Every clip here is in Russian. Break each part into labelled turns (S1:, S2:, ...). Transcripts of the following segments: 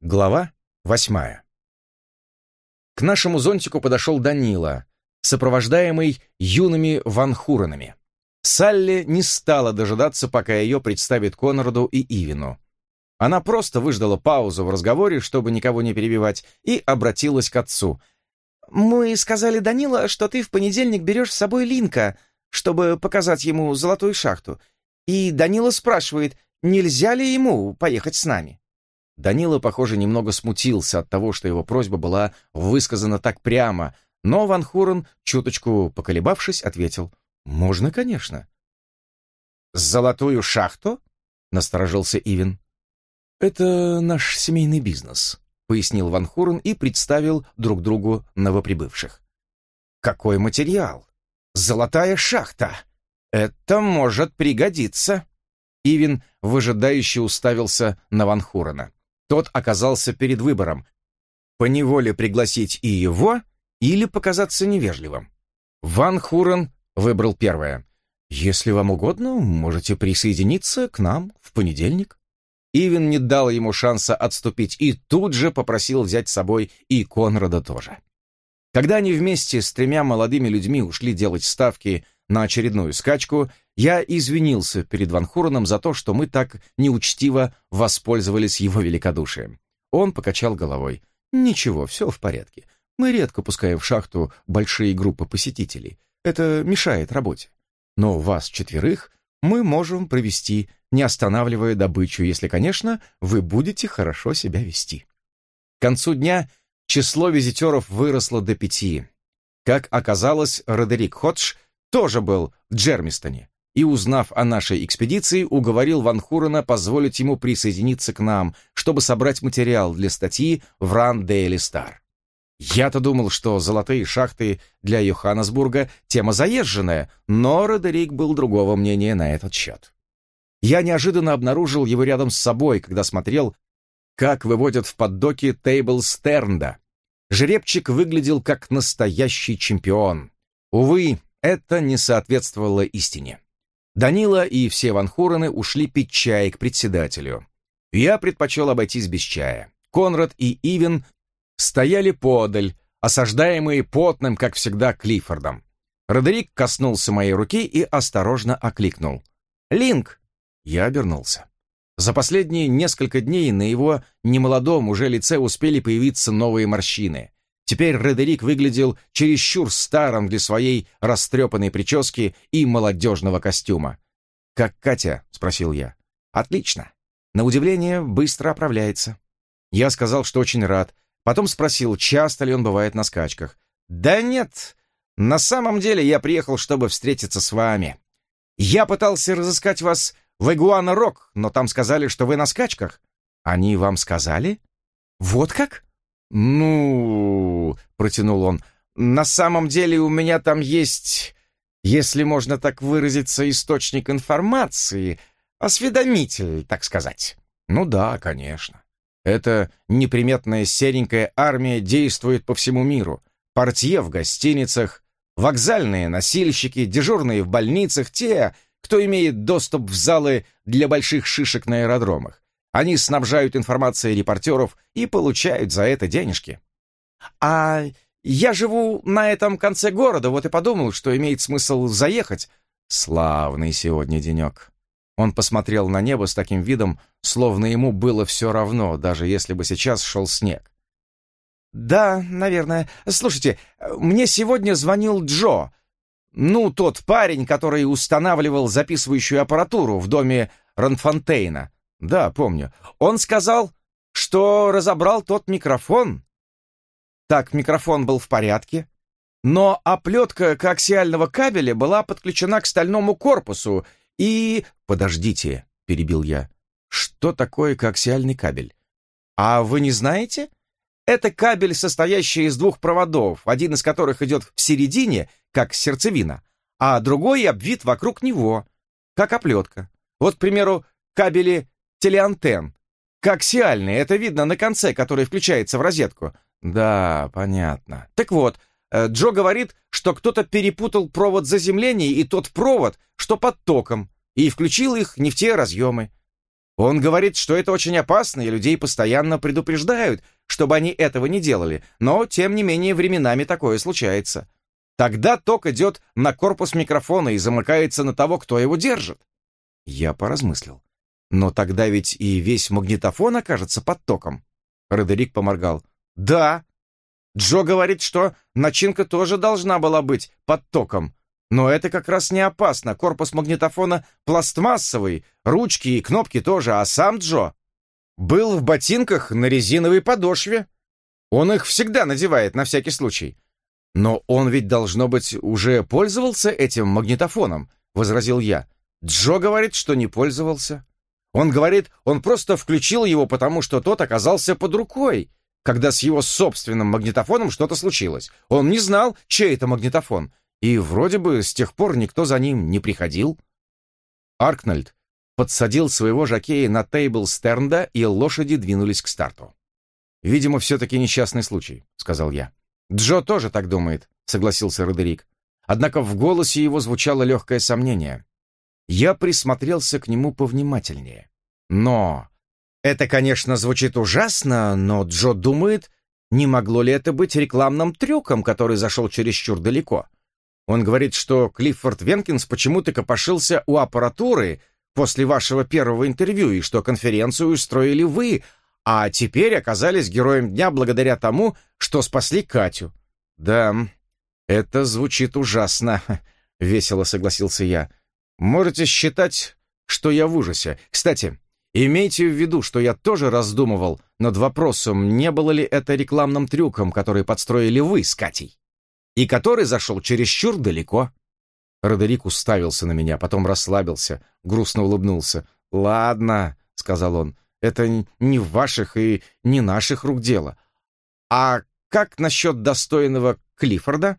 S1: Глава восьмая. К нашему зонтику подошел Данила, сопровождаемый юными ванхуранами. Салли не стала дожидаться, пока ее представит Конраду и Ивину. Она просто выждала паузу в разговоре, чтобы никого не перебивать, и обратилась к отцу. «Мы сказали Данила, что ты в понедельник берешь с собой Линка, чтобы показать ему золотую шахту. И Данила спрашивает, нельзя ли ему поехать с нами?» Данила, похоже, немного смутился от того, что его просьба была высказана так прямо, но Ван Хурен, чуточку поколебавшись, ответил, «Можно, конечно». «Золотую шахту?» — насторожился Ивен. «Это наш семейный бизнес», — пояснил Ван Хурен и представил друг другу новоприбывших. «Какой материал? Золотая шахта! Это может пригодиться!» Ивен выжидающе уставился на Ван Хурена. Тот оказался перед выбором — поневоле пригласить и его или показаться невежливым. Ван Хурен выбрал первое. «Если вам угодно, можете присоединиться к нам в понедельник». Ивен не дал ему шанса отступить и тут же попросил взять с собой и Конрада тоже. Когда они вместе с тремя молодыми людьми ушли делать ставки на очередную скачку, я извинился перед Ван Хуреном за то, что мы так неучтиво воспользовались его великодушием. Он покачал головой. «Ничего, все в порядке. Мы редко пускаем в шахту большие группы посетителей. Это мешает работе. Но вас четверых мы можем провести, не останавливая добычу, если, конечно, вы будете хорошо себя вести». К концу дня число визитеров выросло до пяти. Как оказалось, Родерик Ходж тоже был в Джермистоне и, узнав о нашей экспедиции, уговорил Ван Хурена позволить ему присоединиться к нам, чтобы собрать материал для статьи в Ран Дейли Стар. Я-то думал, что золотые шахты для Йоханнесбурга — тема заезженная, но Родерик был другого мнения на этот счет. Я неожиданно обнаружил его рядом с собой, когда смотрел, как выводят в поддоке Тейбл Стернда. Жеребчик выглядел как настоящий чемпион. Увы, это не соответствовало истине. Данила и все ванхурены ушли пить чай к председателю. Я предпочел обойтись без чая. Конрад и Ивен стояли подаль, осаждаемые потным, как всегда, Клиффордом. Родерик коснулся моей руки и осторожно окликнул. «Линк!» Я обернулся. За последние несколько дней на его немолодом уже лице успели появиться новые морщины. Теперь Редерик выглядел чересчур старым для своей растрепанной прически и молодежного костюма. «Как Катя?» — спросил я. «Отлично. На удивление, быстро оправляется». Я сказал, что очень рад. Потом спросил, часто ли он бывает на скачках. «Да нет. На самом деле я приехал, чтобы встретиться с вами. Я пытался разыскать вас в Игуана-Рок, но там сказали, что вы на скачках». «Они вам сказали?» «Вот как?» «Ну...» — протянул он. «На самом деле у меня там есть, если можно так выразиться, источник информации, осведомитель, так сказать». «Ну да, конечно. Эта неприметная серенькая армия действует по всему миру. Портье в гостиницах, вокзальные носильщики, дежурные в больницах, те, кто имеет доступ в залы для больших шишек на аэродромах. Они снабжают информацией репортеров и получают за это денежки. А я живу на этом конце города, вот и подумал, что имеет смысл заехать. Славный сегодня денек. Он посмотрел на небо с таким видом, словно ему было все равно, даже если бы сейчас шел снег. «Да, наверное. Слушайте, мне сегодня звонил Джо. Ну, тот парень, который устанавливал записывающую аппаратуру в доме Ранфонтейна. Да, помню. Он сказал, что разобрал тот микрофон. Так, микрофон был в порядке, но оплетка коаксиального кабеля была подключена к стальному корпусу и... Подождите, перебил я. Что такое коаксиальный кабель? А вы не знаете? Это кабель, состоящий из двух проводов, один из которых идет в середине, как сердцевина, а другой обвит вокруг него, как оплетка. Вот, к примеру, кабели телеантенн. Коаксиальный, это видно на конце, который включается в розетку. Да, понятно. Так вот, э, Джо говорит, что кто-то перепутал провод заземления и тот провод, что под током, и включил их не в те разъемы. Он говорит, что это очень опасно, и людей постоянно предупреждают, чтобы они этого не делали, но, тем не менее, временами такое случается. Тогда ток идет на корпус микрофона и замыкается на того, кто его держит. Я поразмыслил. Но тогда ведь и весь магнитофон окажется под током. Родерик поморгал. Да. Джо говорит, что начинка тоже должна была быть под током. Но это как раз не опасно. Корпус магнитофона пластмассовый, ручки и кнопки тоже, а сам Джо был в ботинках на резиновой подошве. Он их всегда надевает на всякий случай. Но он ведь, должно быть, уже пользовался этим магнитофоном, возразил я. Джо говорит, что не пользовался. Он говорит, он просто включил его, потому что тот оказался под рукой, когда с его собственным магнитофоном что-то случилось. Он не знал, чей это магнитофон, и вроде бы с тех пор никто за ним не приходил. Аркнольд подсадил своего жакея на тейбл Стернда, и лошади двинулись к старту. «Видимо, все-таки несчастный случай», — сказал я. «Джо тоже так думает», — согласился Родерик. Однако в голосе его звучало легкое сомнение. Я присмотрелся к нему повнимательнее. Но... Это, конечно, звучит ужасно, но Джо думает, не могло ли это быть рекламным трюком, который зашел чересчур далеко. Он говорит, что Клиффорд Венкинс почему-то копошился у аппаратуры после вашего первого интервью, и что конференцию устроили вы, а теперь оказались героем дня благодаря тому, что спасли Катю. Да, это звучит ужасно, — весело согласился я. Можете считать, что я в ужасе. Кстати, имейте в виду, что я тоже раздумывал над вопросом, не было ли это рекламным трюком, который подстроили вы с Катей, и который зашел чересчур далеко. Родерик уставился на меня, потом расслабился, грустно улыбнулся. «Ладно», — сказал он, — «это не в ваших и не наших рук дело. А как насчет достойного Клиффорда?»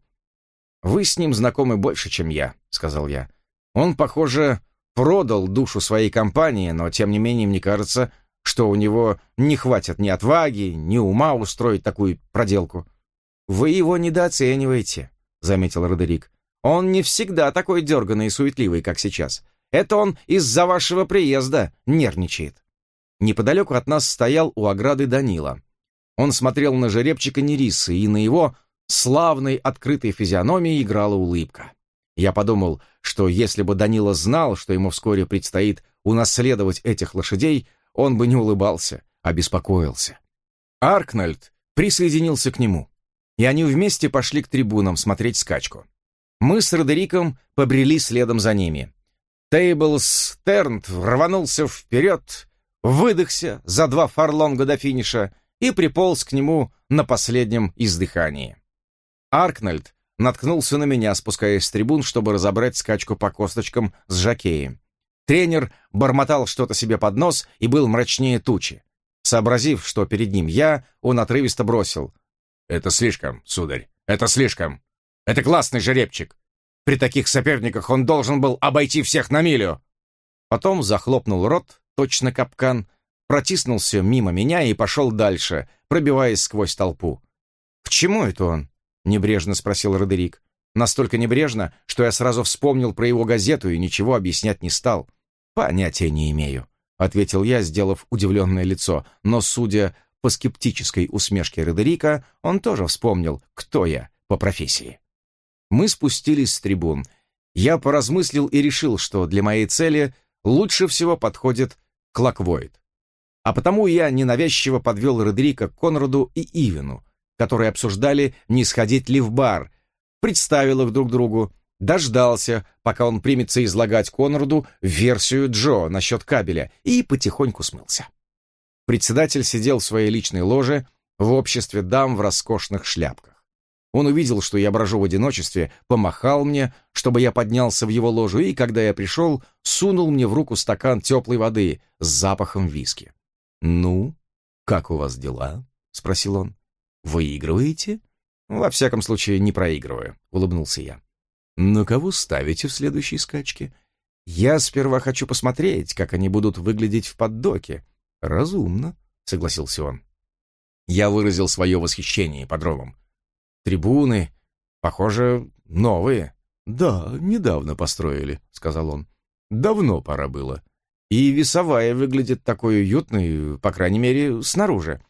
S1: «Вы с ним знакомы больше, чем я», — сказал я. Он, похоже, продал душу своей компании, но, тем не менее, мне кажется, что у него не хватит ни отваги, ни ума устроить такую проделку. «Вы его недооцениваете», — заметил Родерик. «Он не всегда такой дерганный и суетливый, как сейчас. Это он из-за вашего приезда нервничает». Неподалеку от нас стоял у ограды Данила. Он смотрел на жеребчика Нерисы, и на его славной открытой физиономии играла улыбка. Я подумал, что если бы Данила знал, что ему вскоре предстоит унаследовать этих лошадей, он бы не улыбался, а беспокоился. Аркнольд присоединился к нему, и они вместе пошли к трибунам смотреть скачку. Мы с Родериком побрели следом за ними. Тейблс Тернт рванулся вперед, выдохся за два фарлонга до финиша и приполз к нему на последнем издыхании. Аркнольд наткнулся на меня, спускаясь с трибун, чтобы разобрать скачку по косточкам с жакеем. Тренер бормотал что-то себе под нос и был мрачнее тучи. Сообразив, что перед ним я, он отрывисто бросил. «Это слишком, сударь, это слишком. Это классный жеребчик. При таких соперниках он должен был обойти всех на милю». Потом захлопнул рот, точно капкан, протиснулся мимо меня и пошел дальше, пробиваясь сквозь толпу. «К чему это он?» — небрежно спросил Родерик. Настолько небрежно, что я сразу вспомнил про его газету и ничего объяснять не стал. «Понятия не имею», — ответил я, сделав удивленное лицо, но, судя по скептической усмешке Родерика, он тоже вспомнил, кто я по профессии. Мы спустились с трибун. Я поразмыслил и решил, что для моей цели лучше всего подходит Клаквоид. А потому я ненавязчиво подвел Родерика к Конраду и Ивину, которые обсуждали, не сходить ли в бар, представил их друг другу, дождался, пока он примется излагать Конраду версию Джо насчет кабеля, и потихоньку смылся. Председатель сидел в своей личной ложе в обществе дам в роскошных шляпках. Он увидел, что я брожу в одиночестве, помахал мне, чтобы я поднялся в его ложу, и, когда я пришел, сунул мне в руку стакан теплой воды с запахом виски. «Ну, как у вас дела?» — спросил он. Выигрываете? Во всяком случае, не проигрываю, улыбнулся я. На кого ставите в следующей скачке? Я сперва хочу посмотреть, как они будут выглядеть в поддоке. Разумно, согласился он. Я выразил свое восхищение подробом. Трибуны, похоже, новые. Да, недавно построили, сказал он. Давно пора было. И весовая выглядит такой уютной, по крайней мере, снаружи.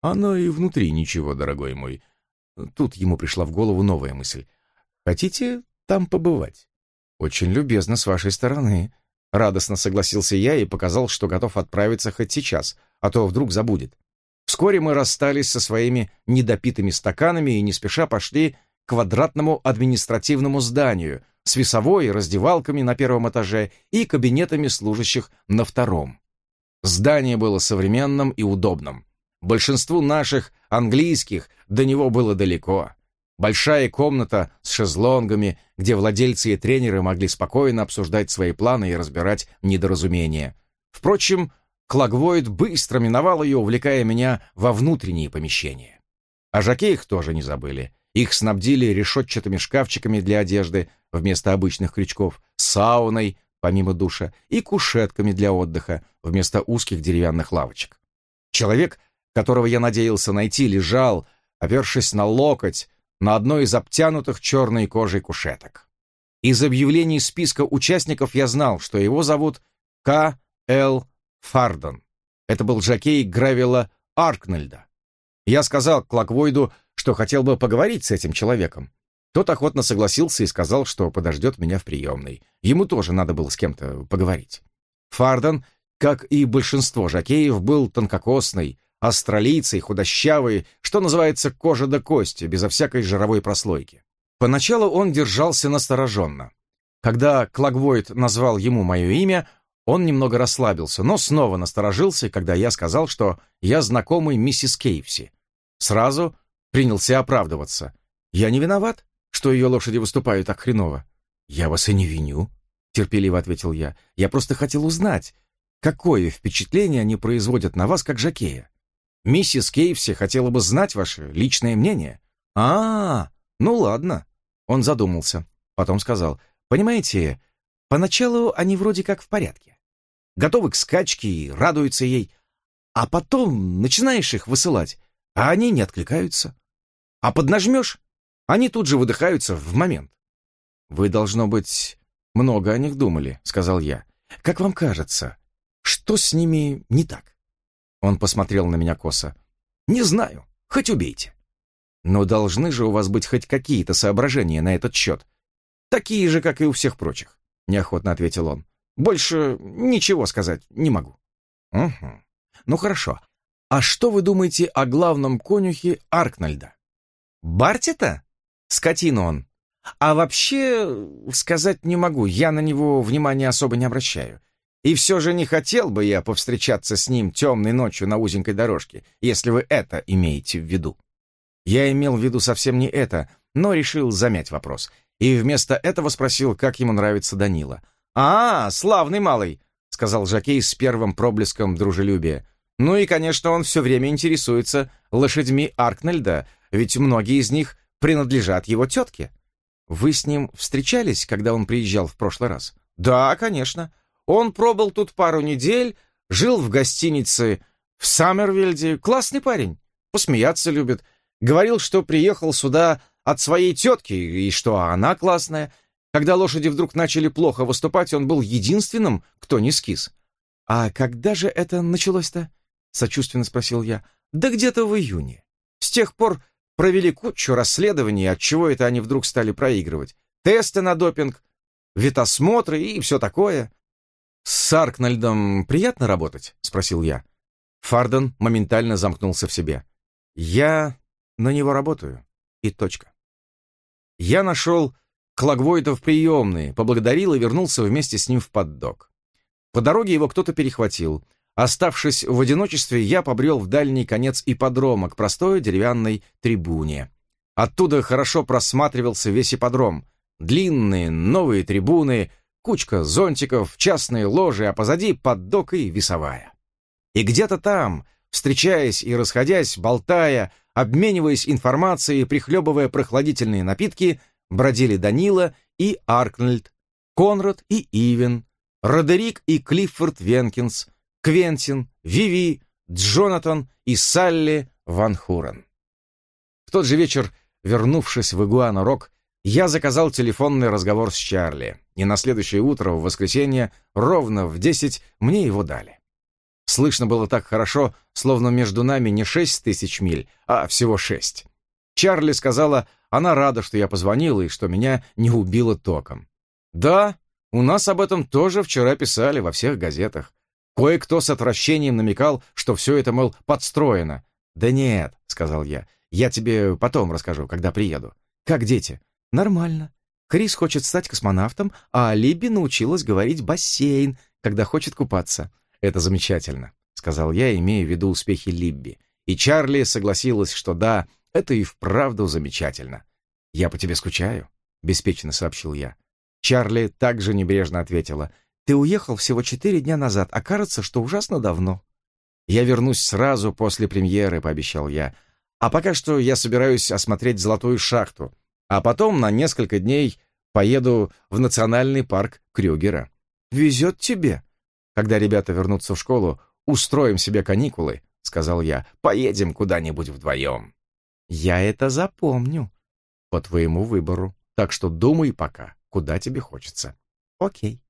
S1: Оно и внутри ничего, дорогой мой. Тут ему пришла в голову новая мысль. Хотите там побывать? Очень любезно с вашей стороны. Радостно согласился я и показал, что готов отправиться хоть сейчас, а то вдруг забудет. Вскоре мы расстались со своими недопитыми стаканами и не спеша пошли к квадратному административному зданию с весовой, раздевалками на первом этаже и кабинетами служащих на втором. Здание было современным и удобным. Большинству наших английских до него было далеко. Большая комната с шезлонгами, где владельцы и тренеры могли спокойно обсуждать свои планы и разбирать недоразумения. Впрочем, Клагвоид быстро миновал ее, увлекая меня во внутренние помещения. О жакеях тоже не забыли. Их снабдили решетчатыми шкафчиками для одежды вместо обычных крючков, сауной, помимо душа, и кушетками для отдыха вместо узких деревянных лавочек. Человек, которого я надеялся найти, лежал, опершись на локоть, на одной из обтянутых черной кожей кушеток. Из объявлений списка участников я знал, что его зовут К. Л. Фардон. Это был жокей Гравила Аркнельда. Я сказал Клаквойду, что хотел бы поговорить с этим человеком. Тот охотно согласился и сказал, что подождет меня в приемной. Ему тоже надо было с кем-то поговорить. Фардон, как и большинство жокеев, был тонкокосный, австралийцей, худощавый, что называется кожа до кости, безо всякой жировой прослойки. Поначалу он держался настороженно. Когда Клагвойд назвал ему мое имя, он немного расслабился, но снова насторожился, когда я сказал, что я знакомый миссис Кейвси. Сразу принялся оправдываться. «Я не виноват, что ее лошади выступают так хреново». «Я вас и не виню», — терпеливо ответил я. «Я просто хотел узнать, какое впечатление они производят на вас, как жакея. Миссис Кейвси хотела бы знать ваше личное мнение». «А, -а ну ладно». Он задумался, потом сказал. «Понимаете, поначалу они вроде как в порядке готовы к скачке и радуются ей. А потом начинаешь их высылать, а они не откликаются. А поднажмешь, они тут же выдыхаются в момент. «Вы, должно быть, много о них думали», — сказал я. «Как вам кажется, что с ними не так?» Он посмотрел на меня косо. «Не знаю, хоть убейте». «Но должны же у вас быть хоть какие-то соображения на этот счет. Такие же, как и у всех прочих», — неохотно ответил он. Больше ничего сказать не могу. Угу. Ну хорошо. А что вы думаете о главном конюхе Аркнальда? Бартита? Скотина он. А вообще, сказать не могу, я на него внимания особо не обращаю. И все же не хотел бы я повстречаться с ним темной ночью на узенькой дорожке, если вы это имеете в виду. Я имел в виду совсем не это, но решил замять вопрос. И вместо этого спросил, как ему нравится Данила. «А, славный малый», — сказал Жакей с первым проблеском дружелюбия. «Ну и, конечно, он все время интересуется лошадьми Аркнельда, ведь многие из них принадлежат его тетке». «Вы с ним встречались, когда он приезжал в прошлый раз?» «Да, конечно. Он пробыл тут пару недель, жил в гостинице в Саммервильде. Классный парень, посмеяться любит. Говорил, что приехал сюда от своей тетки, и что она классная. Когда лошади вдруг начали плохо выступать, он был единственным, кто не скис. «А когда же это началось-то?» — сочувственно спросил я. «Да где-то в июне. С тех пор провели кучу расследований, от чего это они вдруг стали проигрывать. Тесты на допинг, витосмотры и все такое». «С Аркнальдом приятно работать?» — спросил я. Фарден моментально замкнулся в себе. «Я на него работаю. И точка». Я нашел Клагвойта в приемные, поблагодарил и вернулся вместе с ним в поддог. По дороге его кто-то перехватил. Оставшись в одиночестве, я побрел в дальний конец ипподрома к простой деревянной трибуне. Оттуда хорошо просматривался весь ипподром. Длинные новые трибуны, кучка зонтиков, частные ложи, а позади поддок и весовая. И где-то там, встречаясь и расходясь, болтая, обмениваясь информацией, прихлебывая прохладительные напитки, бродили Данила и Аркнольд, Конрад и Ивен, Родерик и Клиффорд Венкинс, Квентин, Виви, Джонатан и Салли Ван Хурен. В тот же вечер, вернувшись в Игуана-Рок, Я заказал телефонный разговор с Чарли, и на следующее утро, в воскресенье, ровно в десять, мне его дали. Слышно было так хорошо, словно между нами не шесть тысяч миль, а всего шесть. Чарли сказала, она рада, что я позвонила и что меня не убило током. Да, у нас об этом тоже вчера писали во всех газетах. Кое-кто с отвращением намекал, что все это, мол, подстроено. «Да нет», — сказал я, — «я тебе потом расскажу, когда приеду. Как дети?» «Нормально. Крис хочет стать космонавтом, а Либби научилась говорить «бассейн», когда хочет купаться. «Это замечательно», — сказал я, имея в виду успехи Либби. И Чарли согласилась, что да, это и вправду замечательно. «Я по тебе скучаю», — беспечно сообщил я. Чарли также небрежно ответила. «Ты уехал всего четыре дня назад, а кажется, что ужасно давно». «Я вернусь сразу после премьеры», — пообещал я. «А пока что я собираюсь осмотреть золотую шахту, а потом на несколько дней поеду в национальный парк Крюгера». «Везет тебе», когда ребята вернутся в школу, устроим себе каникулы, — сказал я. Поедем куда-нибудь вдвоем. Я это запомню. По твоему выбору. Так что думай пока, куда тебе хочется. Окей.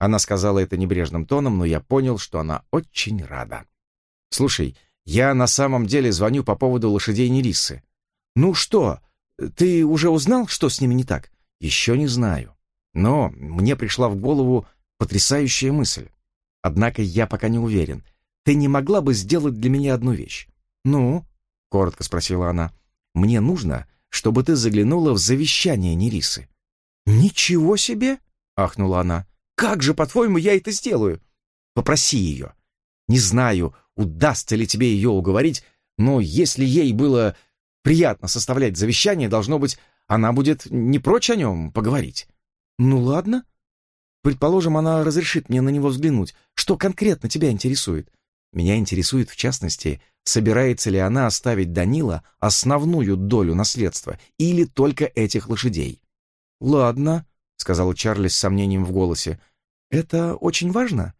S1: Она сказала это небрежным тоном, но я понял, что она очень рада. Слушай, я на самом деле звоню по поводу лошадей Нерисы. Ну что, ты уже узнал, что с ними не так? Еще не знаю. Но мне пришла в голову потрясающая мысль. Однако я пока не уверен. Ты не могла бы сделать для меня одну вещь? Ну, коротко спросила она. Мне нужно, чтобы ты заглянула в завещание Нерисы. Ничего себе, ахнула она. Как же, по-твоему, я это сделаю? Попроси ее. Не знаю, удастся ли тебе ее уговорить, но если ей было приятно составлять завещание, должно быть, она будет не прочь о нем поговорить. Ну ладно, Предположим, она разрешит мне на него взглянуть. Что конкретно тебя интересует? Меня интересует, в частности, собирается ли она оставить Данила основную долю наследства или только этих лошадей. «Ладно», — сказала Чарли с сомнением в голосе. «Это очень важно?»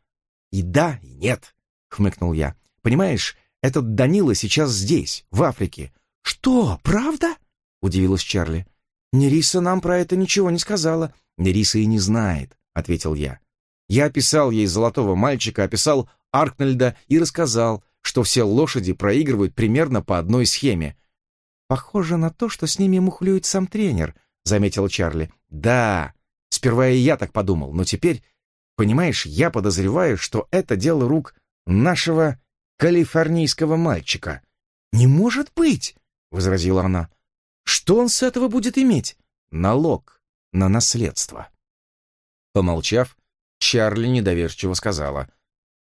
S1: «И да, и нет», — хмыкнул я. «Понимаешь, этот Данила сейчас здесь, в Африке». «Что, правда?» — удивилась Чарли. «Нериса нам про это ничего не сказала». «Нериса и не знает ответил я. Я описал ей золотого мальчика, описал Аркнельда и рассказал, что все лошади проигрывают примерно по одной схеме. «Похоже на то, что с ними мухлюет сам тренер», — заметил Чарли. «Да, сперва и я так подумал, но теперь, понимаешь, я подозреваю, что это дело рук нашего калифорнийского мальчика». «Не может быть!» — возразила она. «Что он с этого будет иметь?» «Налог на наследство». Помолчав, Чарли недоверчиво сказала.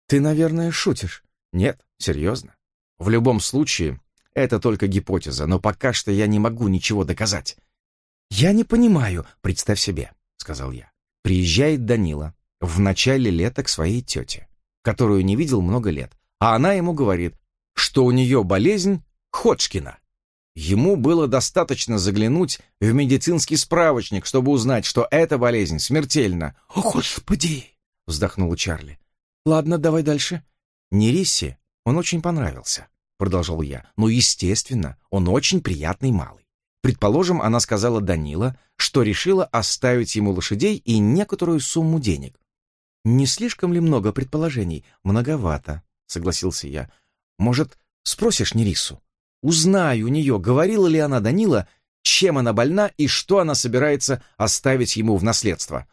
S1: «Ты, наверное, шутишь?» «Нет, серьезно. В любом случае, это только гипотеза, но пока что я не могу ничего доказать». «Я не понимаю, представь себе», — сказал я. Приезжает Данила в начале лета к своей тете, которую не видел много лет, а она ему говорит, что у нее болезнь Ходжкина. Ему было достаточно заглянуть в медицинский справочник, чтобы узнать, что эта болезнь смертельна. «О, Господи!» — вздохнула Чарли. «Ладно, давай дальше». Нерисе он очень понравился, — продолжал я. «Но, естественно, он очень приятный малый. Предположим, она сказала Данила, что решила оставить ему лошадей и некоторую сумму денег. «Не слишком ли много предположений? Многовато», — согласился я. «Может, спросишь Нерису?» Узнай у нее, говорила ли она Данила, чем она больна и что она собирается оставить ему в наследство.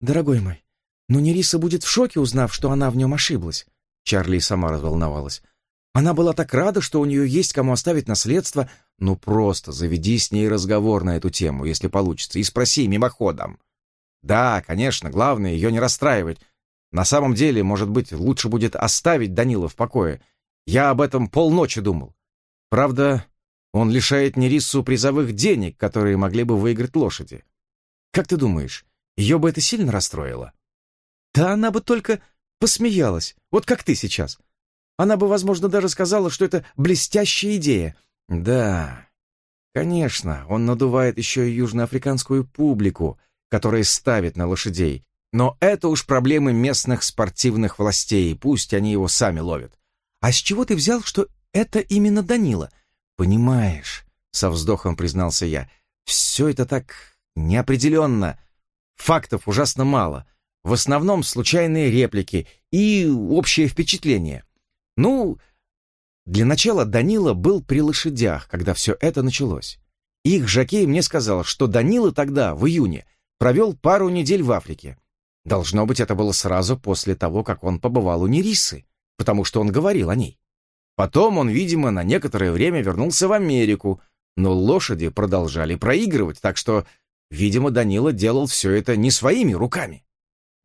S1: «Дорогой мой, но Нериса будет в шоке, узнав, что она в нем ошиблась». Чарли сама разволновалась. Она была так рада, что у нее есть кому оставить наследство. Ну просто заведи с ней разговор на эту тему, если получится, и спроси мимоходом. Да, конечно, главное ее не расстраивать. На самом деле, может быть, лучше будет оставить Данила в покое. Я об этом полночи думал. Правда, он лишает Нерису призовых денег, которые могли бы выиграть лошади. Как ты думаешь, ее бы это сильно расстроило? Да она бы только посмеялась, вот как ты сейчас. Она бы, возможно, даже сказала, что это блестящая идея. Да, конечно, он надувает еще и южноафриканскую публику, которая ставит на лошадей. Но это уж проблемы местных спортивных властей, пусть они его сами ловят. А с чего ты взял, что это именно Данила. Понимаешь, со вздохом признался я, все это так Неопределенно. Фактов ужасно мало. В основном случайные реплики и общее впечатление. Ну, для начала Данила был при лошадях, когда все это началось. Их жокей мне сказал, что Данила тогда, в июне, провел пару недель в Африке. Должно быть, это было сразу после того, как он побывал у Нерисы, потому что он говорил о ней. Потом он, видимо, на некоторое время вернулся в Америку, но лошади продолжали проигрывать, так что, видимо, Данила делал все это не своими руками.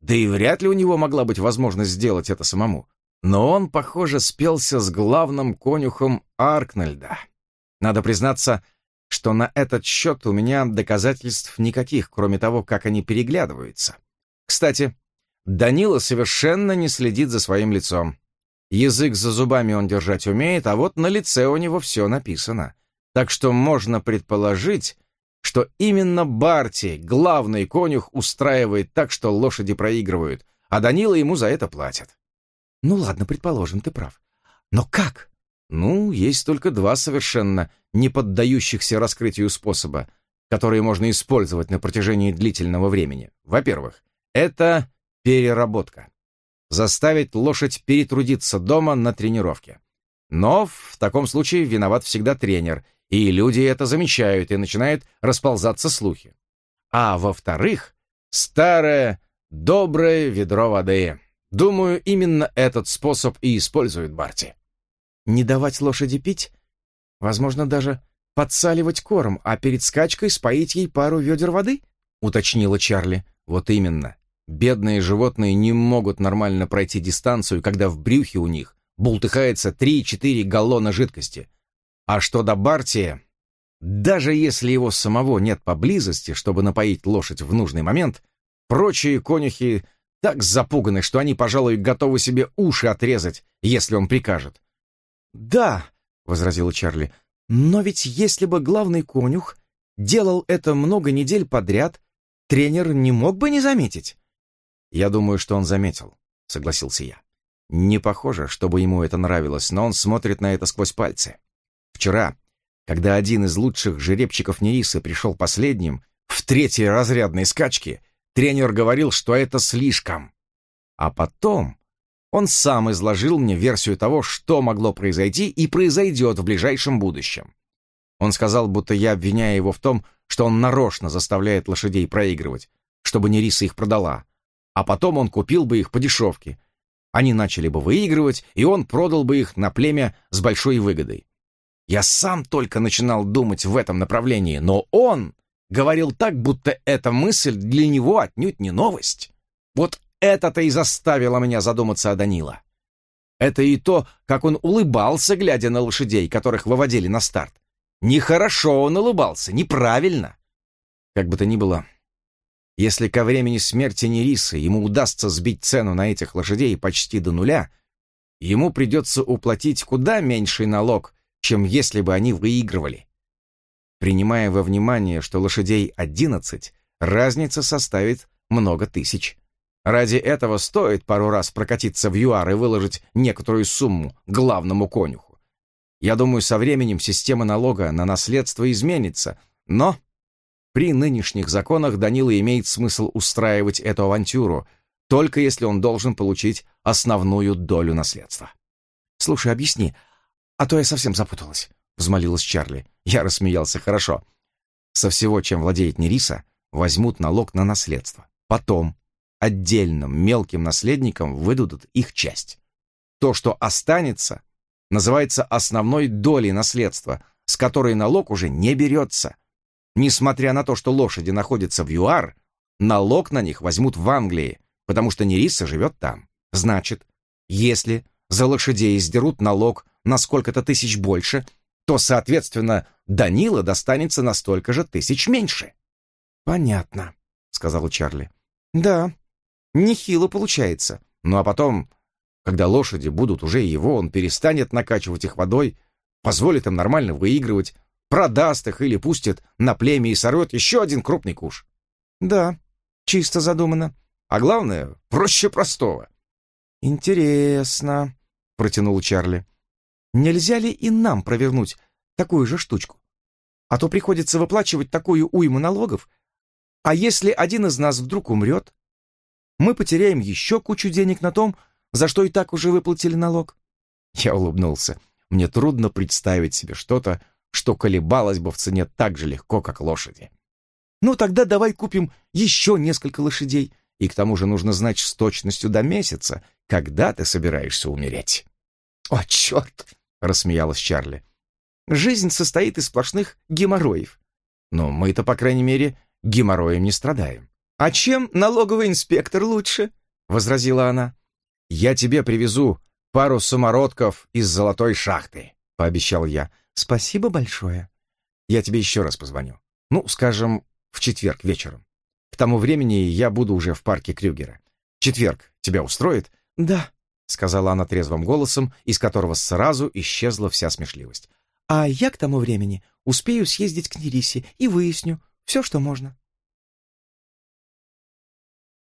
S1: Да и вряд ли у него могла быть возможность сделать это самому. Но он, похоже, спелся с главным конюхом Аркнельда. Надо признаться, что на этот счет у меня доказательств никаких, кроме того, как они переглядываются. Кстати, Данила совершенно не следит за своим лицом. Язык за зубами он держать умеет, а вот на лице у него все написано. Так что можно предположить, что именно Барти, главный конюх, устраивает так, что лошади проигрывают, а Данила ему за это платят.
S2: Ну ладно, предположим, ты прав. Но как?
S1: Ну, есть только два совершенно не поддающихся раскрытию способа, которые можно использовать на протяжении длительного времени. Во-первых, это переработка. Заставить лошадь перетрудиться дома на тренировке. Но в таком случае виноват всегда тренер, и люди это замечают, и начинают расползаться слухи. А во-вторых, старое доброе ведро воды. Думаю, именно этот способ и использует Барти.
S2: Не давать лошади пить? Возможно, даже подсаливать корм, а перед скачкой споить ей пару ведер воды?
S1: Уточнила Чарли. Вот именно. Бедные животные не могут нормально пройти дистанцию, когда в брюхе у них бултыхается 3-4 галлона жидкости. А что до Барти, даже если его самого нет поблизости, чтобы напоить лошадь в нужный момент, прочие конюхи так запуганы, что они, пожалуй, готовы себе уши отрезать, если он прикажет.
S2: «Да», — возразила Чарли, — «но ведь если бы главный конюх делал это много недель подряд, тренер не мог бы не заметить».
S1: «Я думаю, что он заметил», — согласился я. «Не похоже, чтобы ему это нравилось, но он смотрит на это сквозь пальцы. Вчера, когда один из лучших жеребчиков Неисы пришел последним, в третьей разрядной скачке, Тренер говорил, что это слишком. А потом он сам изложил мне версию того, что могло произойти и произойдет в ближайшем будущем. Он сказал, будто я обвиняю его в том, что он нарочно заставляет лошадей проигрывать, чтобы Нериса их продала, а потом он купил бы их по дешевке. Они начали бы выигрывать, и он продал бы их на племя с большой выгодой. Я сам только начинал думать в этом направлении, но он говорил так, будто эта мысль для него отнюдь не новость. Вот это-то и заставило меня задуматься о Данила. Это и то, как он улыбался, глядя на лошадей, которых выводили на старт. Нехорошо он улыбался, неправильно. Как бы то ни было, если ко времени смерти Нерисы ему удастся сбить цену на этих лошадей почти до нуля, ему придется уплатить куда меньший налог, чем если бы они выигрывали. Принимая во внимание, что лошадей 11, разница составит много тысяч. Ради этого стоит пару раз прокатиться в ЮАР и выложить некоторую сумму главному конюху. Я думаю, со временем система налога на наследство изменится, но при нынешних законах Данила имеет смысл устраивать эту авантюру, только если он должен получить основную долю наследства.
S2: «Слушай, объясни, а то я совсем запуталась», — взмолилась Чарли.
S1: Я рассмеялся, хорошо. Со всего, чем владеет Нериса, возьмут налог на наследство. Потом отдельным мелким наследникам выдадут их часть. То, что останется, называется основной долей наследства, с которой налог уже не берется. Несмотря на то, что лошади находятся в ЮАР, налог на них возьмут в Англии, потому что Нериса живет там. Значит, если за лошадей сдерут налог на сколько-то тысяч больше, то, соответственно, Данила достанется на столько же тысяч меньше.
S2: «Понятно», — сказал Чарли. «Да, нехило получается.
S1: Ну а потом, когда лошади будут уже его, он перестанет накачивать их водой, позволит им нормально выигрывать, продаст их или пустит на племя и сорвет еще один крупный куш.
S2: Да, чисто задумано.
S1: А главное, проще простого.
S2: Интересно, протянул Чарли. Нельзя ли и нам провернуть такую же штучку? А то приходится выплачивать такую уйму налогов, А если один из нас вдруг умрет, мы потеряем еще кучу денег на том, за что и так уже выплатили налог. Я улыбнулся. Мне трудно представить себе что-то, что колебалось бы в цене так же легко, как лошади. Ну, тогда давай купим еще несколько лошадей, и к тому же нужно знать с точностью до месяца, когда ты собираешься умереть. «О, черт!» — рассмеялась Чарли. «Жизнь состоит из сплошных геморроев. Но мы-то, по крайней мере, геморроем не страдаем. «А чем налоговый инспектор лучше?» — возразила она. «Я тебе привезу пару самородков из золотой шахты», — пообещал я. «Спасибо большое. Я тебе еще раз позвоню. Ну, скажем, в четверг вечером. К тому времени я буду уже в парке Крюгера. Четверг тебя устроит?» «Да», — сказала она трезвым голосом, из которого сразу исчезла вся смешливость. «А я к тому времени успею съездить к Нерисе и выясню все, что можно».